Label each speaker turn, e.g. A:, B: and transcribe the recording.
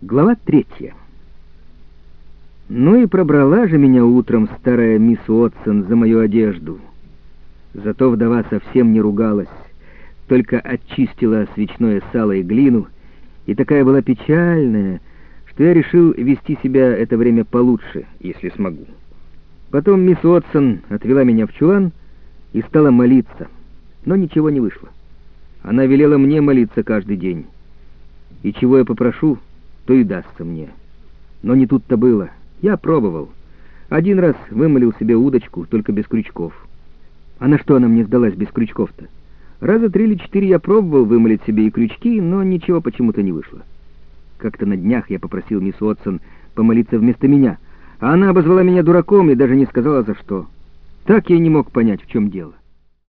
A: Глава третья. Ну и пробрала же меня утром старая мисс Уотсон за мою одежду. Зато вдова совсем не ругалась, только очистила свечное сало и глину, и такая была печальная, что я решил вести себя это время получше, если смогу. Потом мисс Уотсон отвела меня в чулан и стала молиться, но ничего не вышло. Она велела мне молиться каждый день. И чего я попрошу, то и дастся мне. Но не тут-то было. Я пробовал. Один раз вымолил себе удочку, только без крючков. А на что она мне сдалась без крючков-то? Раза три или четыре я пробовал вымолить себе и крючки, но ничего почему-то не вышло. Как-то на днях я попросил мисс Уотсон помолиться вместо меня, а она обозвала меня дураком и даже не сказала за что. Так я не мог понять, в чем дело.